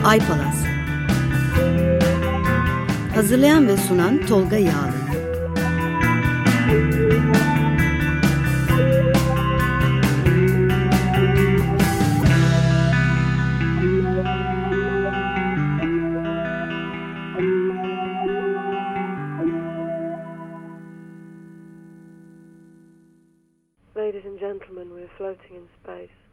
iPalaz Hazırlayan ve sunan Tolga Yağlı Ladies and gentlemen, we're floating in space.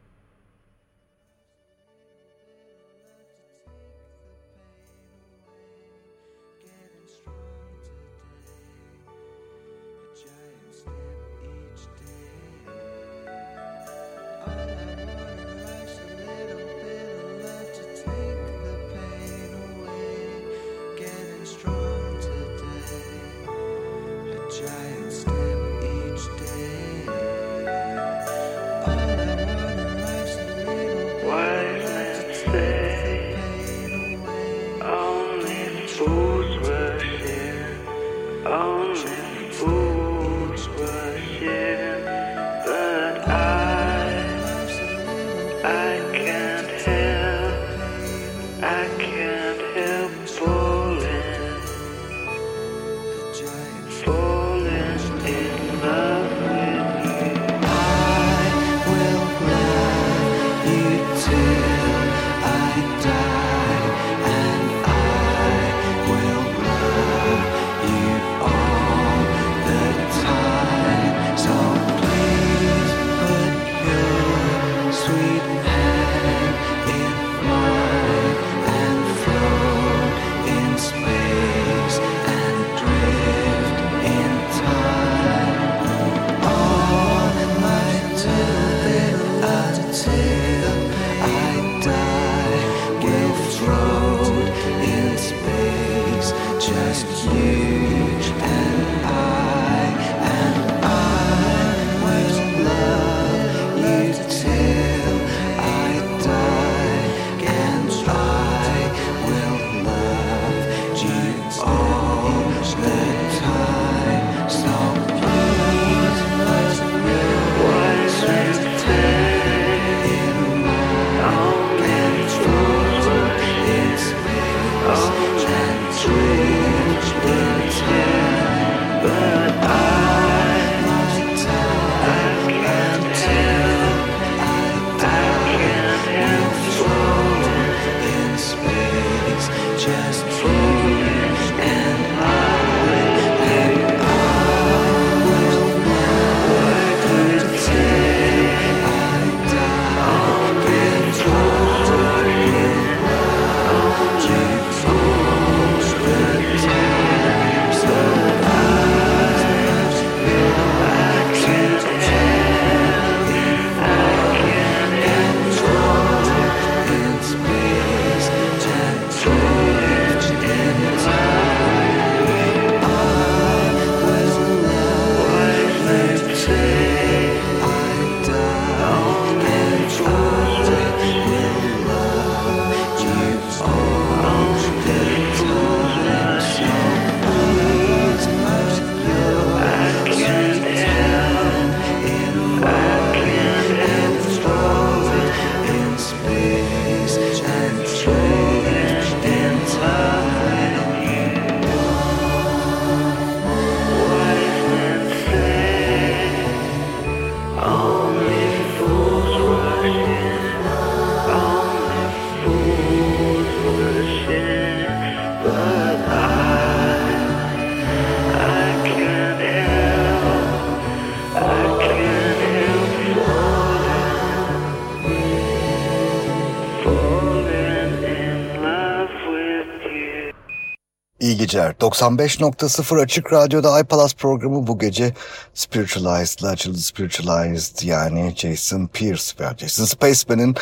Geceler. 95.0 Açık Radyo'da iPalas programı bu gece Spiritualized'la açıldı. Spiritualized yani Jason Pierce veya Jason Spaceman'in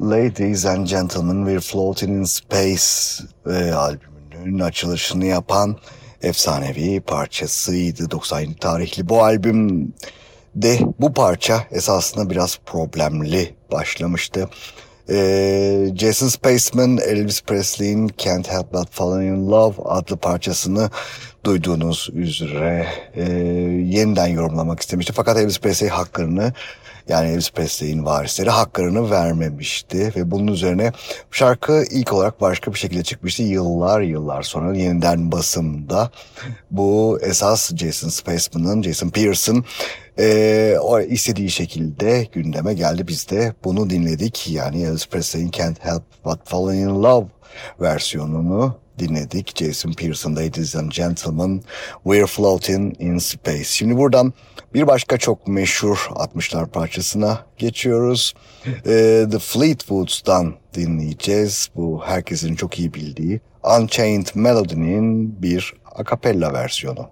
Ladies and Gentlemen We're Floating in Space e, albümünün açılışını yapan efsanevi parçasıydı. 97 tarihli bu albüm de bu parça esasında biraz problemli başlamıştı. Ee, Jason Spaceman, Elvis Presley'in Can't Help But Falling In Love adlı parçasını duyduğunuz üzere e, yeniden yorumlamak istemişti. Fakat Elvis Presley haklarını yani Elvis Presley'in varisleri haklarını vermemişti ve bunun üzerine şarkı ilk olarak başka bir şekilde çıkmıştı. Yıllar yıllar sonra yeniden basımda bu esas Jason Spaceman'ın, Jason Pierce'ın e, o istediği şekilde gündeme geldi. Biz de bunu dinledik. Yani Elvis Presley'in Can't Help But Falling In Love versiyonunu dinledik. Jason Pearson, Ladies and Gentlemen, We're Floating in Space. Şimdi buradan bir başka çok meşhur 60'lar parçasına geçiyoruz. Ee, The Fleetwoods'tan dinleyeceğiz. Bu herkesin çok iyi bildiği Unchained Melody'nin bir akapella versiyonu.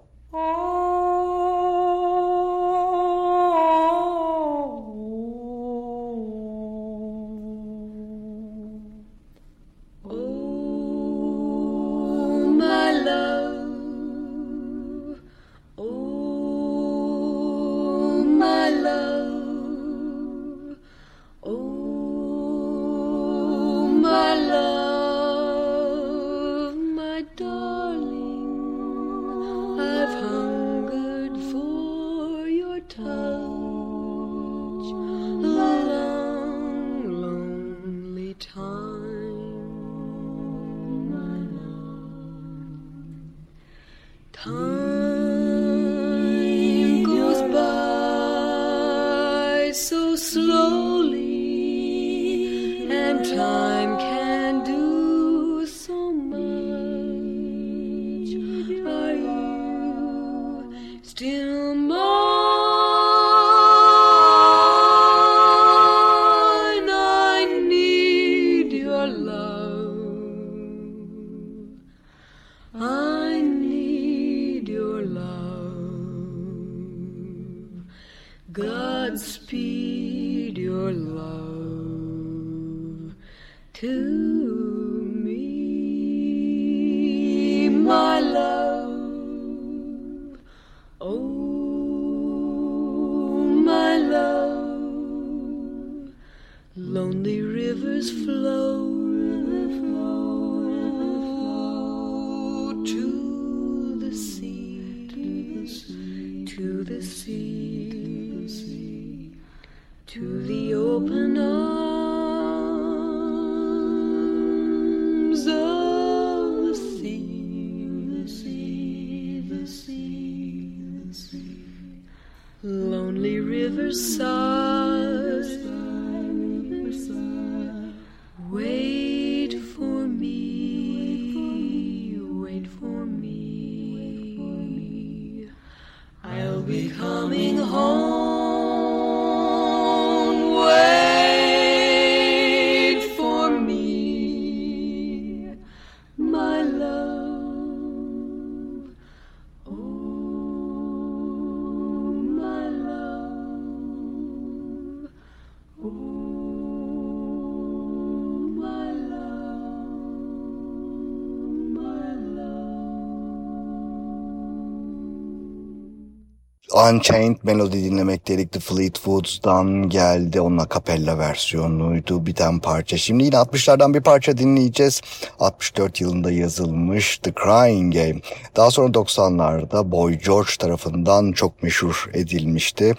Unchained Melody dinlemek dedik. The Fleetwoods'dan geldi. Onun kapella versiyonuydu. Biten parça. Şimdi yine 60'lardan bir parça dinleyeceğiz. 64 yılında yazılmış The Crying Game. Daha sonra 90'larda Boy George tarafından çok meşhur edilmişti.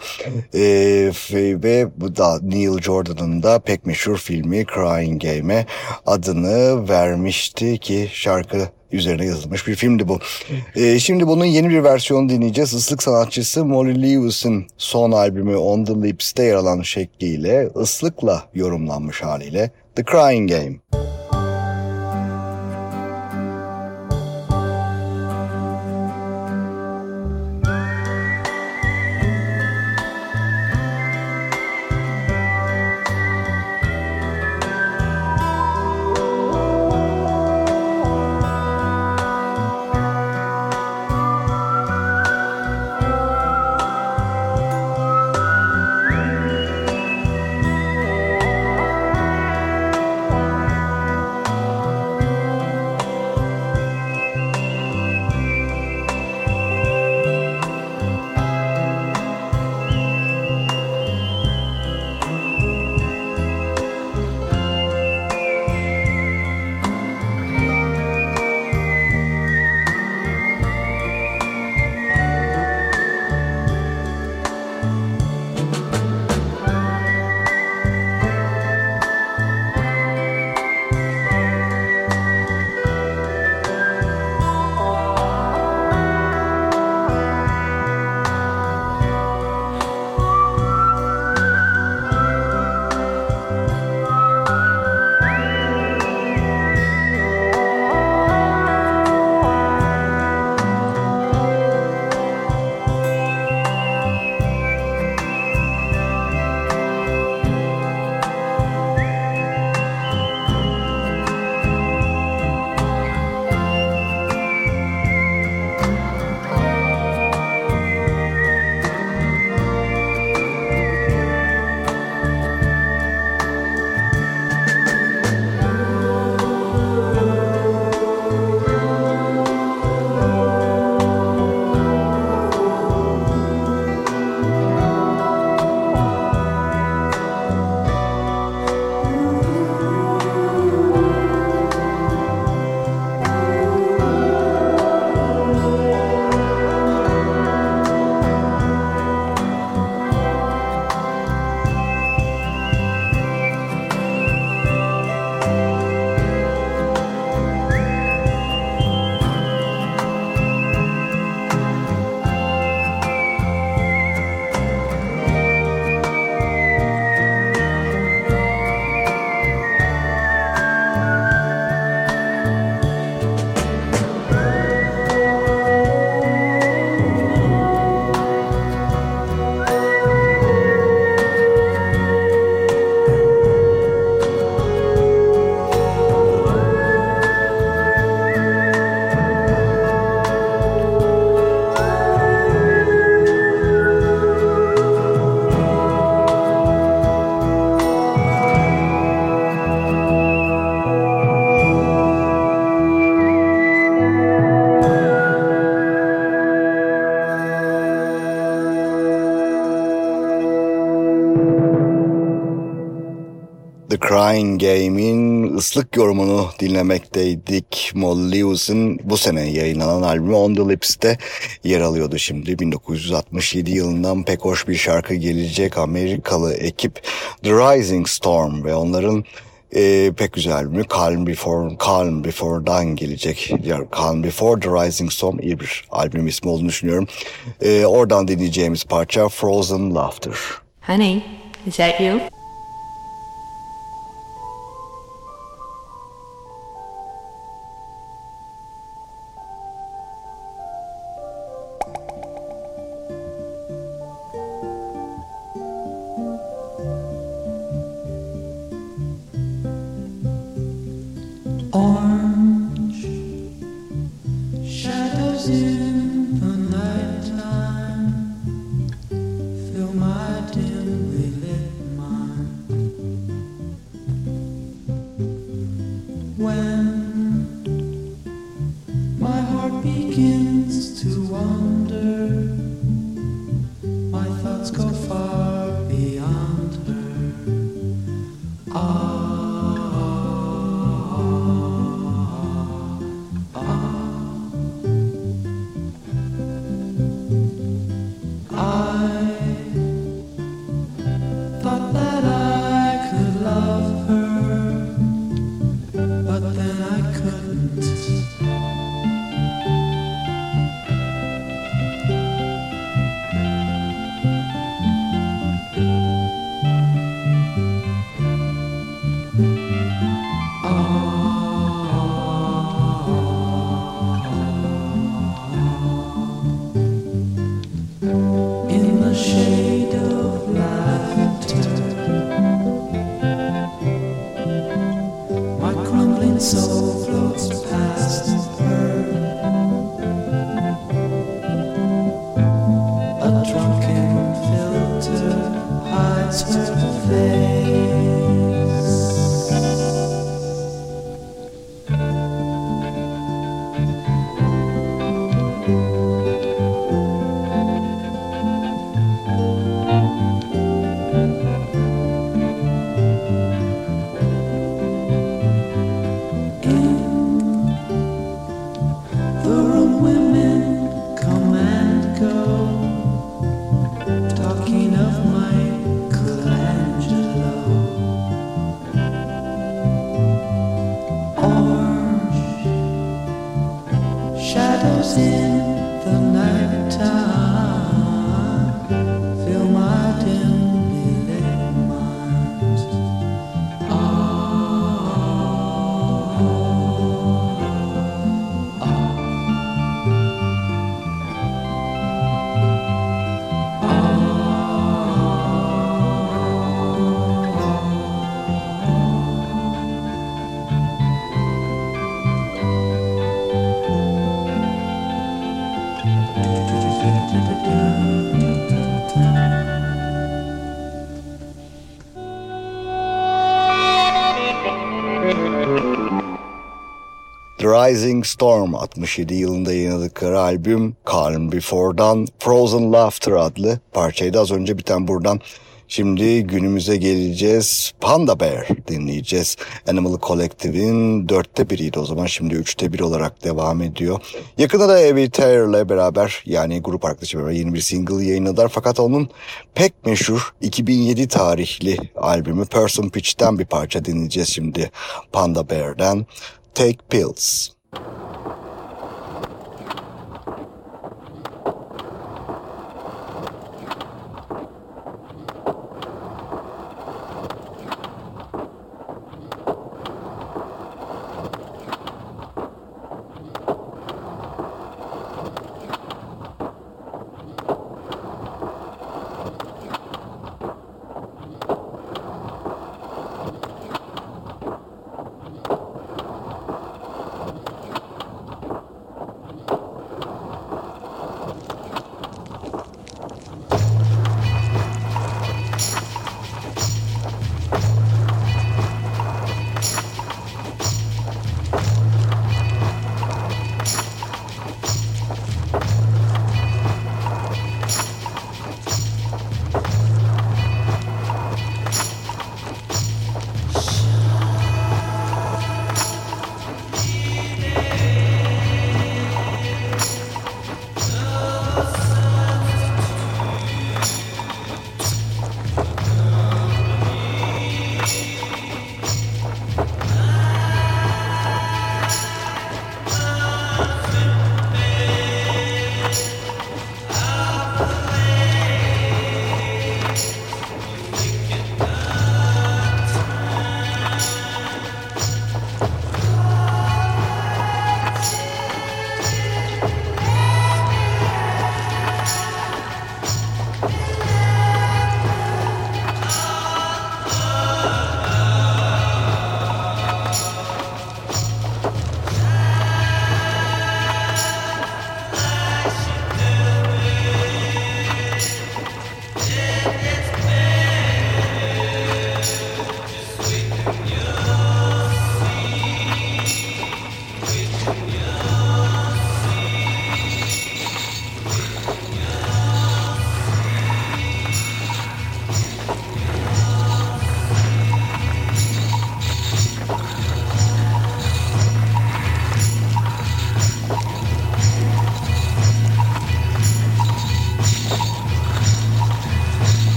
ee, ve bu da Neil Jordan'ın da pek meşhur filmi Crying Game'e adını vermişti ki şarkı üzerine yazılmış bir filmdi bu. Ee, şimdi bunun yeni bir versiyonu dinleyeceğiz. Islık sanatçısı Molly Lewis'in son albümü On The Lips'te yer alan şekliyle ıslıkla yorumlanmış haliyle The Crying Game. Crying Game'in ıslık yorumunu dinlemekteydik. Molly Lewis'in bu sene yayınlanan albümü On The Lips'te yer alıyordu şimdi. 1967 yılından pek hoş bir şarkı gelecek Amerikalı ekip The Rising Storm ve onların e, pek güzel albümü Calm Before Calm Before'dan gelecek. Calm Before The Rising Storm iyi bir albüm ismi olduğunu düşünüyorum. E, oradan dinleyeceğimiz parça Frozen Laughter. Honey, is that you? orange shadows in Rising Storm 67 yılında yayınladıkları albüm Calm Before'dan Frozen Laughter adlı parçaydı. Az önce biten buradan Şimdi günümüze geleceğiz. Panda Bear dinleyeceğiz. Animal Collective'in dörtte biriydi o zaman. Şimdi üçte bir olarak devam ediyor. Yakında da Abby Taylor'la beraber yani grup arkadaşı beraber yeni bir single yayınladılar. Fakat onun pek meşhur 2007 tarihli albümü Person Pitch'ten bir parça dinleyeceğiz şimdi. Panda Bear'den Take Pills.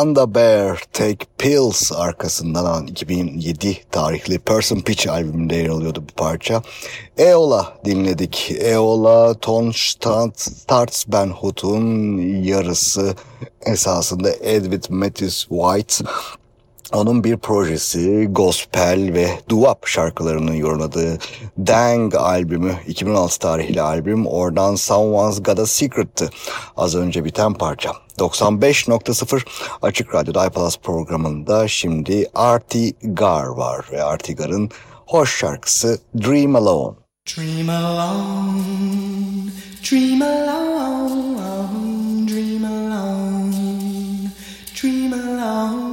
Panda Bear Take Pills arkasından 2007 tarihli Person Pitch albümünde yer alıyordu bu parça. Eola dinledik. Eola Ton Startsbenhut'un yarısı esasında Edwin Matthews White onun bir projesi gospel ve doo-wop şarkılarının yorumladığı Dang albümü 2016 tarihli albüm oradan Someone's Got a Secret'tı az önce biten parça. 95.0 Açık Radyo'da iPlus programında şimdi Artie Gar var ve Artie Gar'ın hoş şarkısı Dream Alone. Dream alone, dream alone, dream alone, dream alone.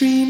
Dream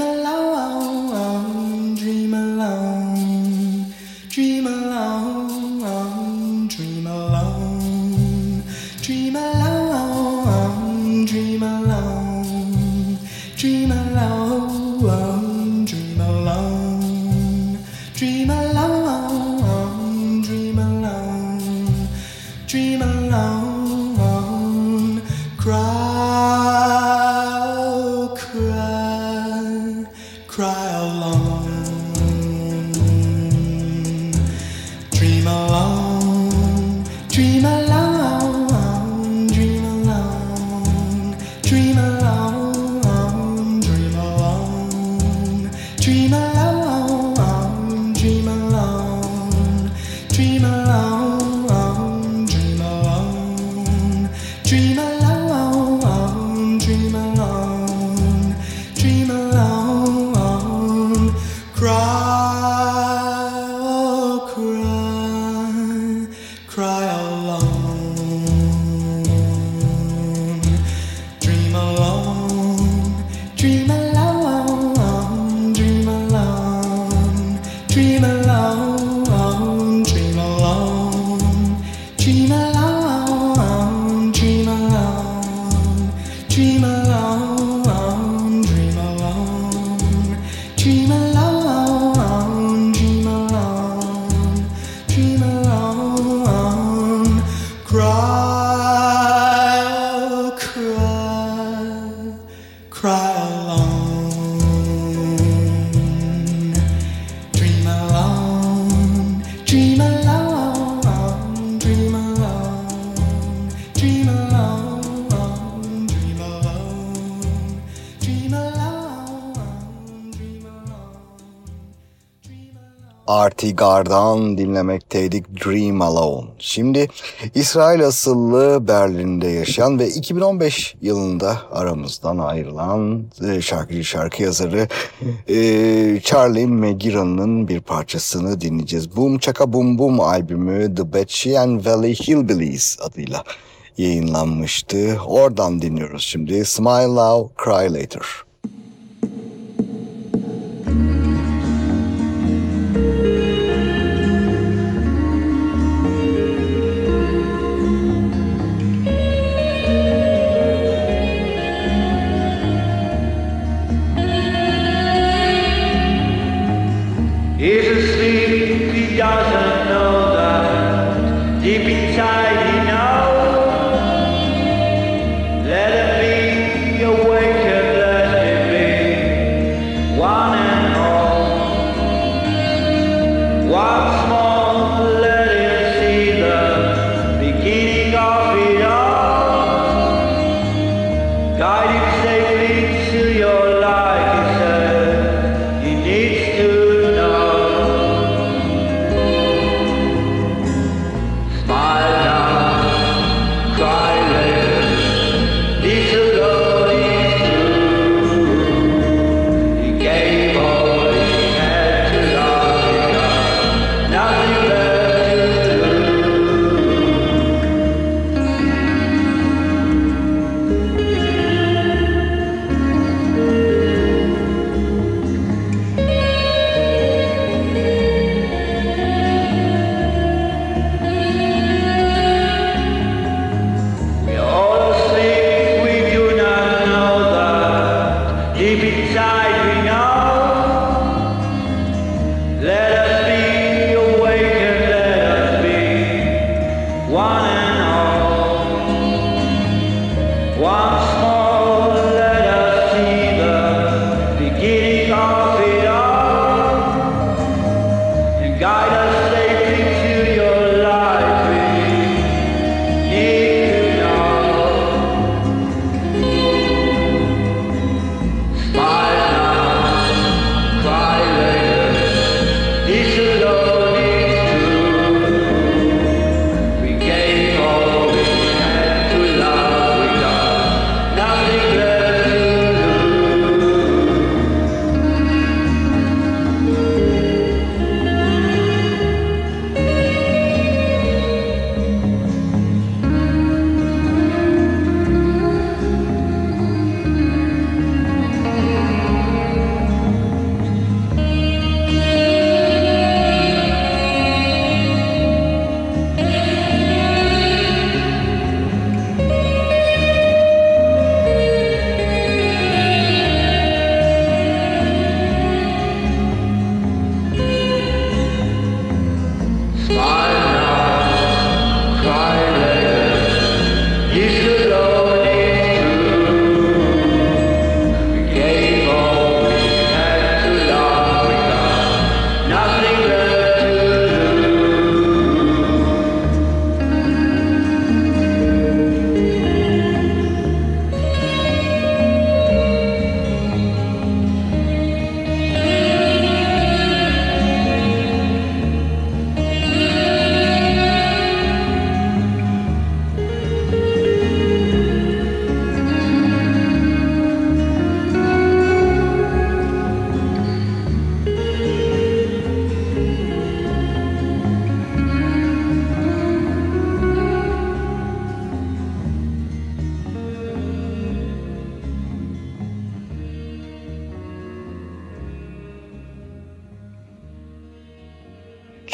Igar'dan dinlemekteydik Dream Alone. Şimdi İsrail asıllı Berlin'de yaşayan ve 2015 yılında aramızdan ayrılan e, şarkıcı şarkı yazarı e, Charlie Megiran'ın bir parçasını dinleyeceğiz. Boom Chaka Boom Boom albümü The Batchian Valley Hillbillies adıyla yayınlanmıştı. Oradan dinliyoruz şimdi Smile Now Cry Later.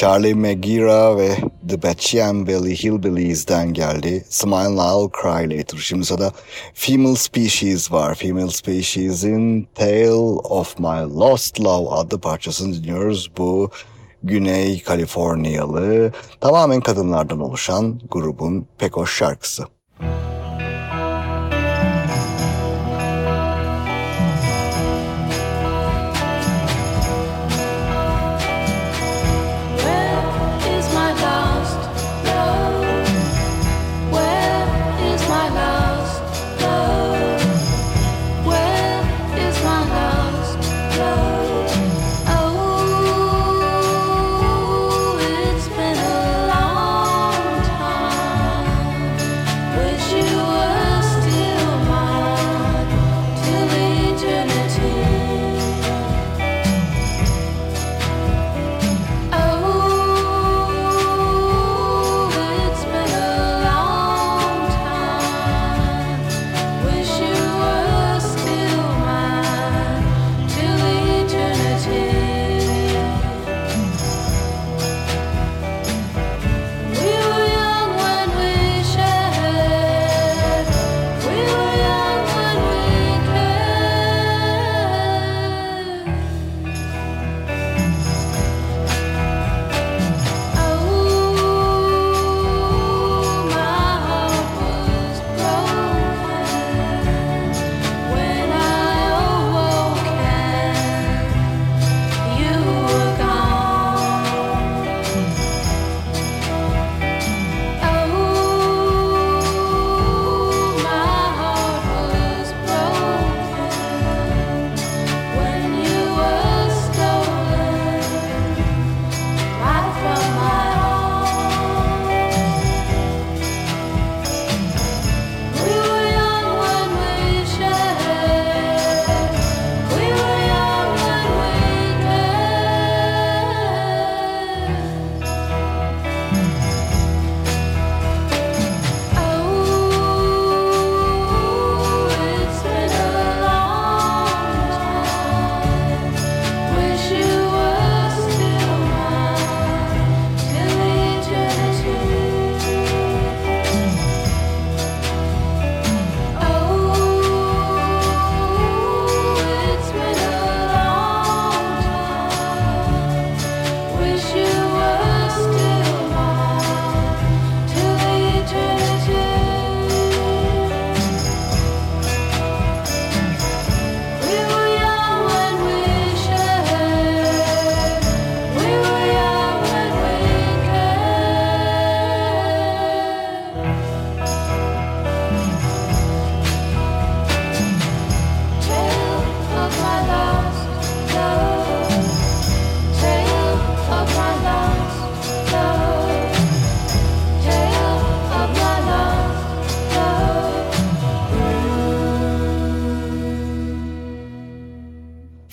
Charlie Magira ve The Batchian Valley Hillbillies'den geldi. Smile Now, Cry Later. Şimdi sırada Female Species var. Female Species'in Tale of My Lost Love adlı parçasını dinliyoruz. Bu Güney Kaliforniyalı tamamen kadınlardan oluşan grubun pek hoş şarkısı.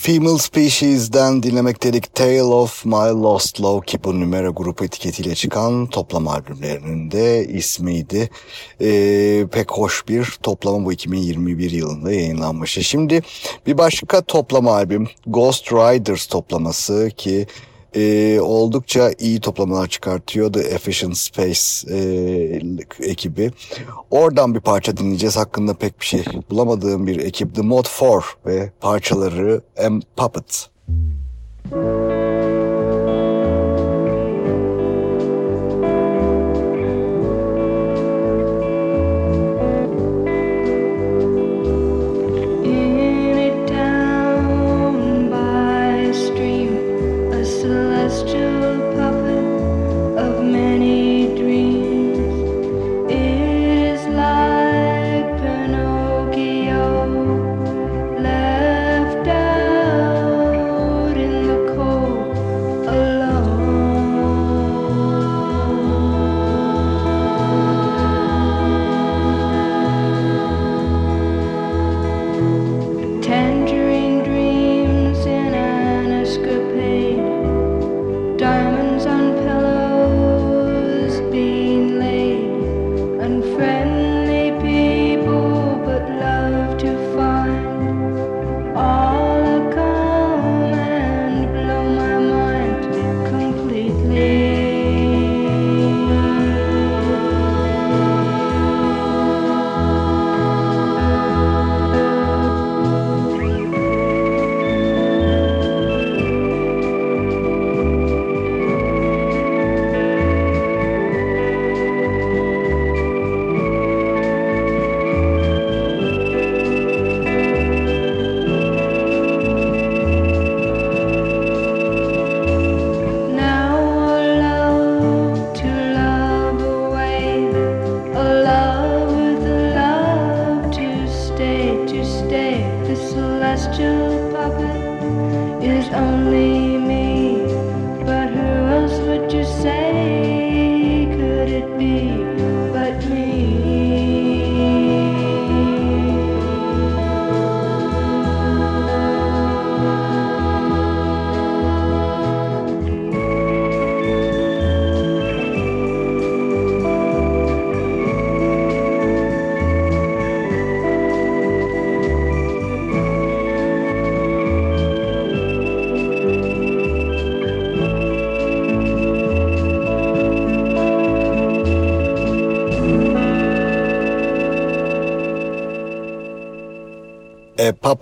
Female Species'den dinlemekteydik Tale of My Lost Love ki bu Numera grubu etiketiyle çıkan toplam albümlerinin de ismiydi. Ee, pek hoş bir toplama bu 2021 yılında yayınlanmıştı. Şimdi bir başka toplama albüm Ghost Riders toplaması ki e, oldukça iyi toplamalar çıkartıyor The Efficient Space e, ekibi. Oradan bir parça dinleyeceğiz. Hakkında pek bir şey bulamadığım bir ekip The Mod 4 ve parçaları M Puppet. In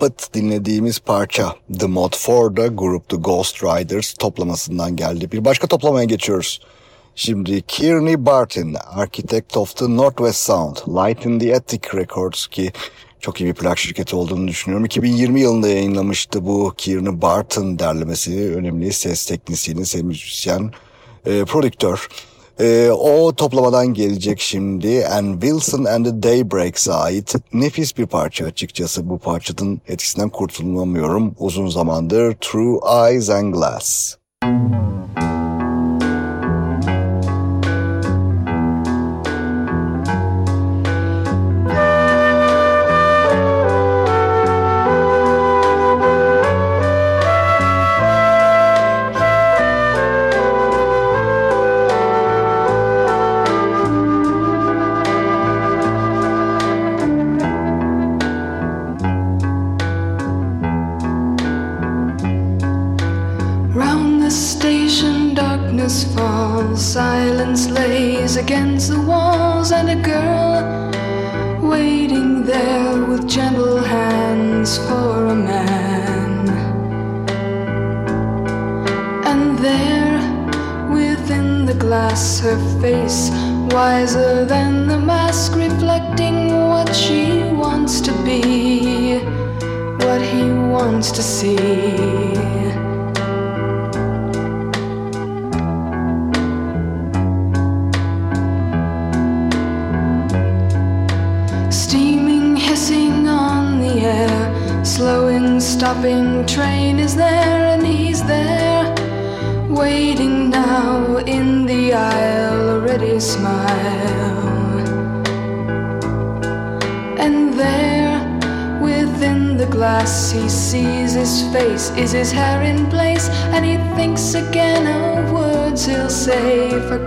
Puppet dinlediğimiz parça The Mod 4'da grup The Ghost Riders toplamasından geldi. Bir başka toplamaya geçiyoruz. Şimdi Kearney Barton, Architect of the Northwest Sound, Light in the Attic Records ki çok iyi bir plak şirketi olduğunu düşünüyorum. 2020 yılında yayınlamıştı bu Kearney Barton derlemesi. Önemli ses teknisyeni, ses müzisyen, e, prodüktör. E, o toplamadan gelecek şimdi And Wilson and the Daybreaks'a ait nefis bir parça açıkçası. Bu parçanın etkisinden kurtulamıyorum uzun zamandır. True Eyes and Glass. Round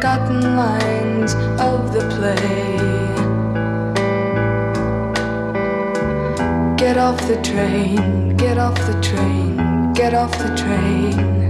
forgotten lines of the play. Get off the train, get off the train, get off the train.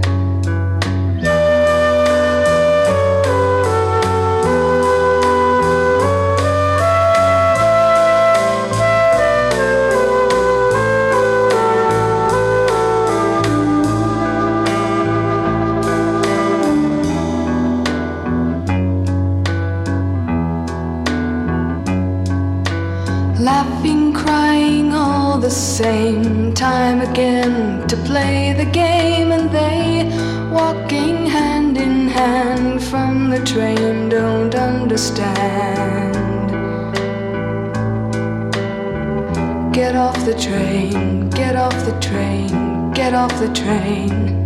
Same time again to play the game, and they walking hand in hand from the train don't understand. Get off the train, get off the train, get off the train.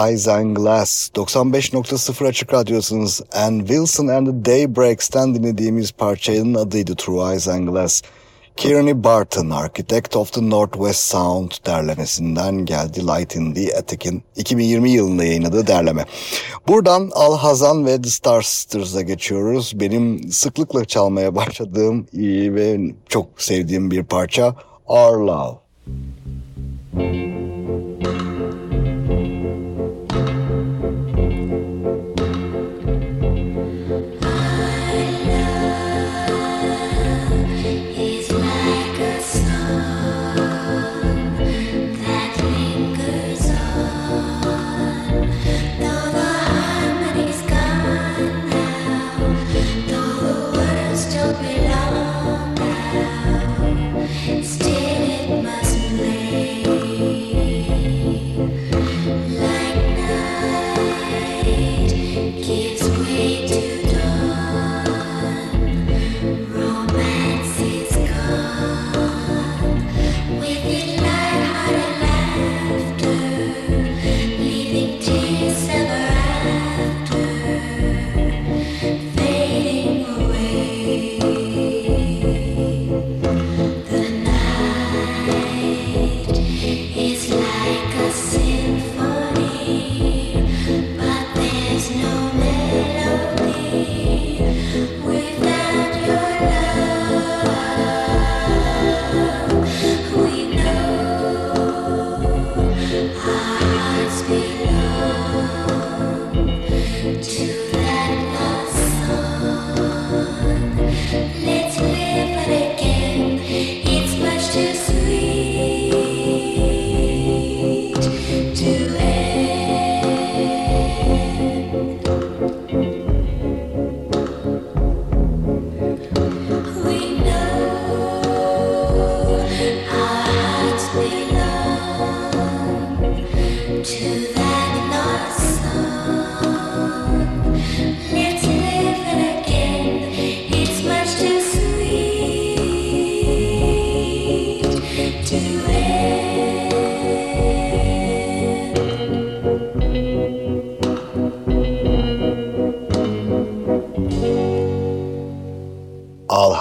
Eyes and Glass 95.0 Açık Radyosunuz and Wilson and the Daybreaks'ten dinlediğimiz parçanın adıydı True Eyes and Glass. Kearney Barton, Architect of the Northwest Sound derlemesinden geldi Light in the Attic'in 2020 yılında yayınladığı derleme. Buradan Al Hazan ve The Star Sisters'a geçiyoruz. Benim sıklıkla çalmaya başladığım ve çok sevdiğim bir parça Our Love. It's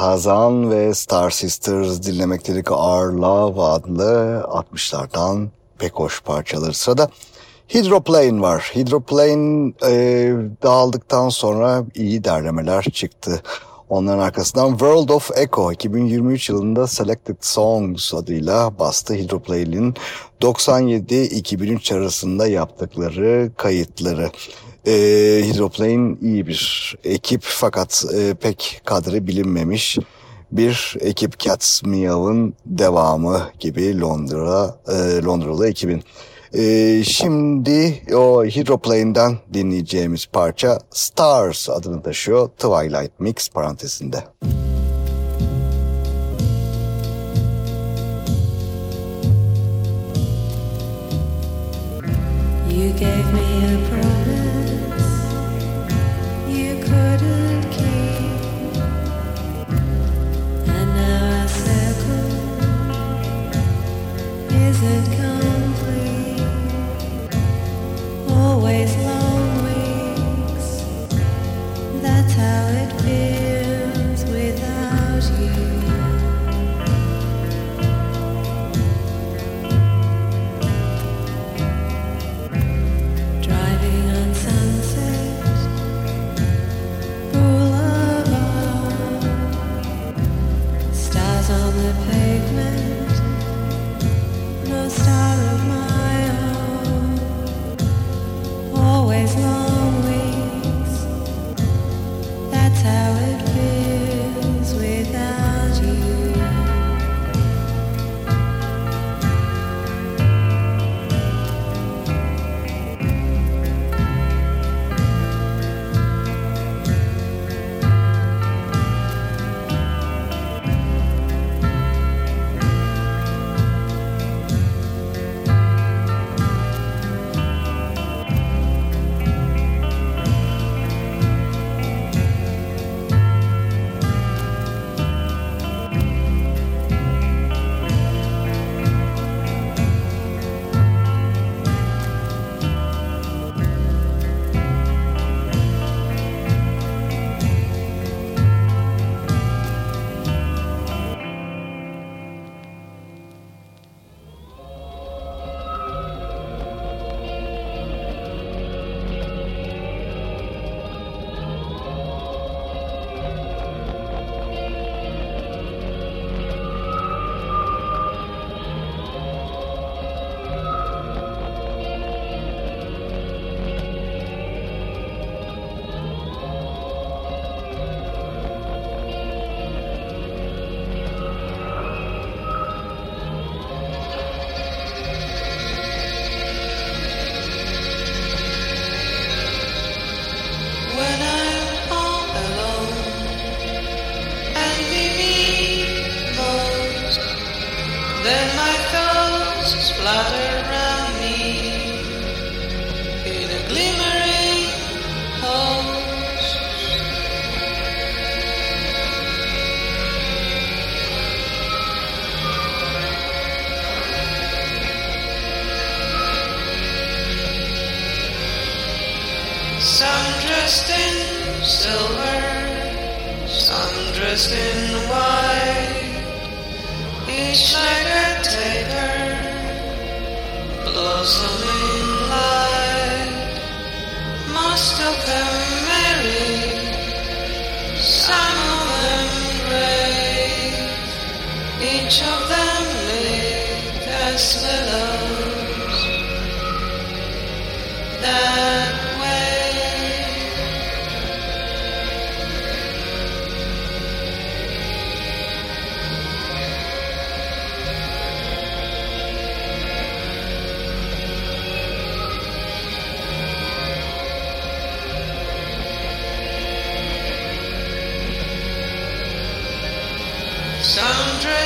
Alhazan ve Star Sisters dinlemekteki Our Love adlı 60'lardan pek hoş parçaları. Sırada Hydroplane var. Hydroplane e, dağıldıktan sonra iyi derlemeler çıktı. Onların arkasından World of Echo 2023 yılında Selected Songs adıyla bastı. Hydroplane'in 97-2003 arasında yaptıkları kayıtları. E, Hydroplane iyi bir ekip fakat e, pek kadri bilinmemiş bir ekip Cats Meow'ın devamı gibi Londra e, Londralı ekibin. E, şimdi o Hydroplane'den dinleyeceğimiz parça Stars adını taşıyor Twilight Mix parantezinde. You gave Some dressed in silver, some dressed in white, each like a taper, blossoming light. Most of them merry, some of them grave, each of them lit as willows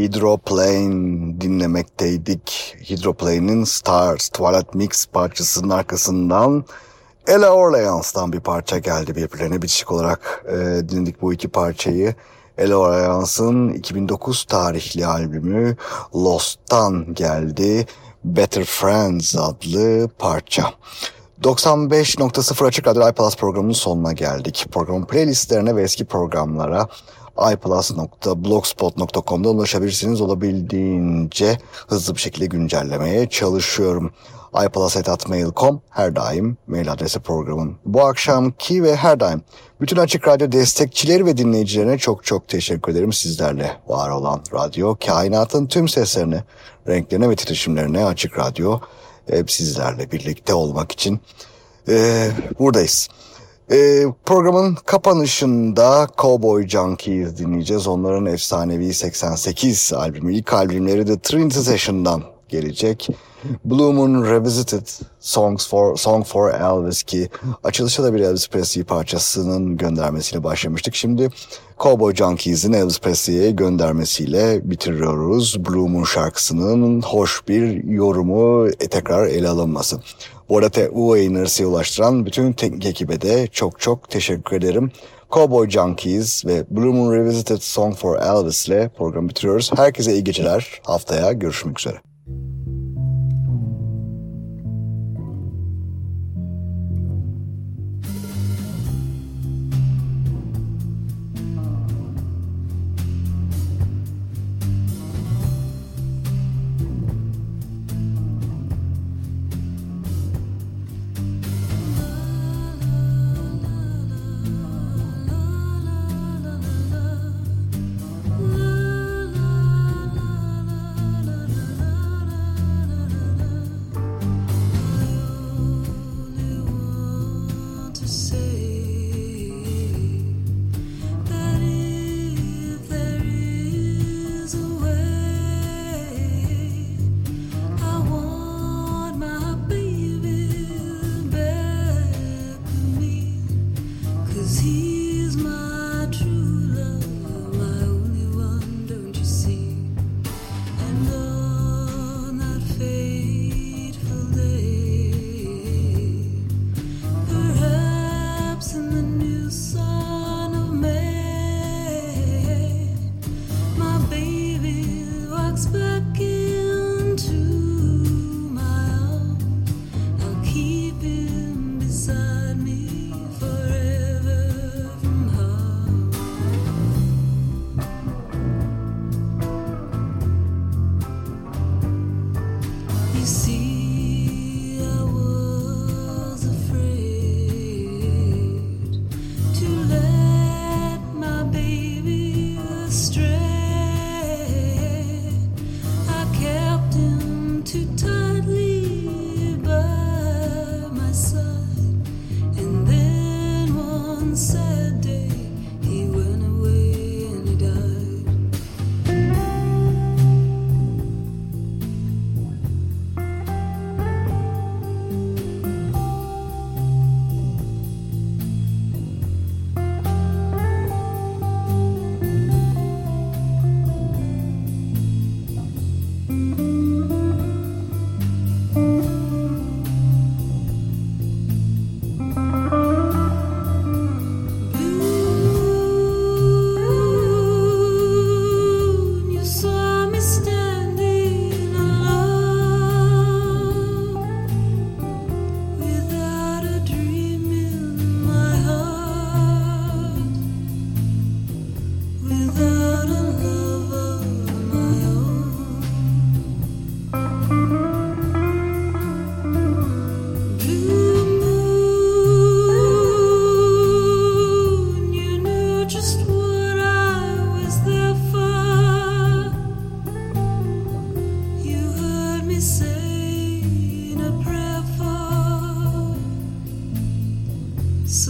Hydroplane dinlemekteydik. Hydroplane'in Stars, Twilight Mix parçasının arkasından Ella Orleans'tan bir parça geldi birbirlerine bitişik olarak e, dinledik bu iki parçayı. Ella Orleans'ın 2009 tarihli albümü Lost'tan geldi. Better Friends adlı parça. 95.0 Açık Radyo iPlus programının sonuna geldik. Programın playlistlerine ve eski programlara iplus.blogspot.com'da ulaşabilirsiniz. Olabildiğince hızlı bir şekilde güncellemeye çalışıyorum. iplus.mail.com her daim mail adresi programın. Bu akşamki ve her daim bütün Açık Radyo destekçileri ve dinleyicilerine çok çok teşekkür ederim. Sizlerle var olan radyo, kainatın tüm seslerine, renklerine ve titreşimlerine Açık Radyo hep sizlerle birlikte olmak için eee, buradayız. Ee, programın kapanışında Cowboy Junkies dinleyeceğiz. Onların efsanevi 88 albümü. ilk albümleri de Trinity Session'dan gelecek. Blue Moon Revisited Songs for, Song for Elvis ki açılışa da bir Elvis Presley parçasının göndermesiyle başlamıştık. Şimdi Cowboy Junkies'in Elvis Presley'e göndermesiyle bitiriyoruz. Blue Moon şarkısının hoş bir yorumu e, tekrar ele alınması. Bu arada te- bu yayınları size ulaştıran bütün teknik ekibe de çok çok teşekkür ederim. Cowboy Junkies ve Blue Moon Revisited Song for Elvis ile programı bitiriyoruz. Herkese iyi geceler. Haftaya görüşmek üzere.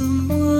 iPalaz